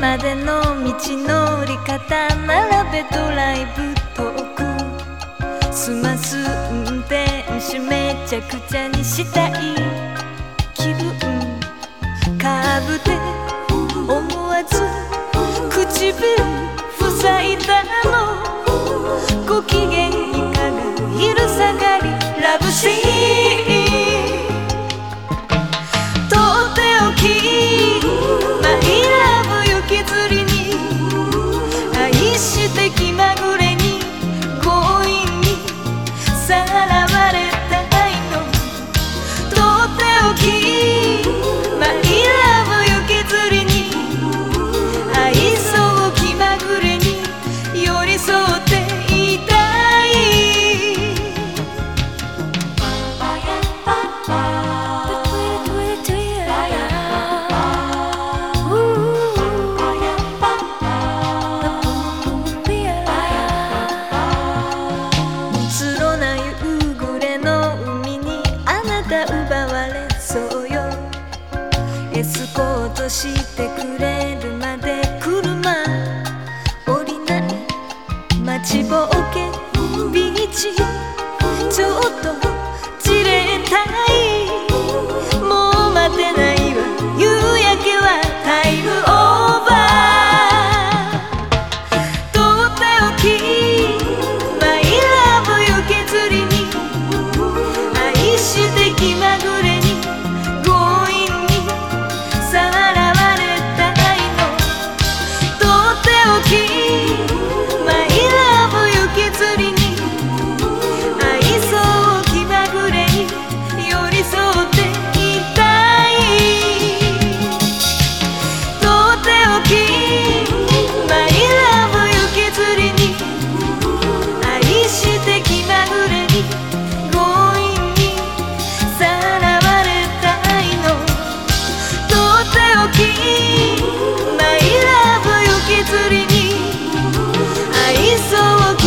までの道のり方並べドライブトーク済ます運転手めちゃくちゃにしたい気分カーブで思わず唇塞いだのご機嫌いかが昼下がりラブシーン奪わエスコートしてくれるマイラブ雪釣りに。愛想を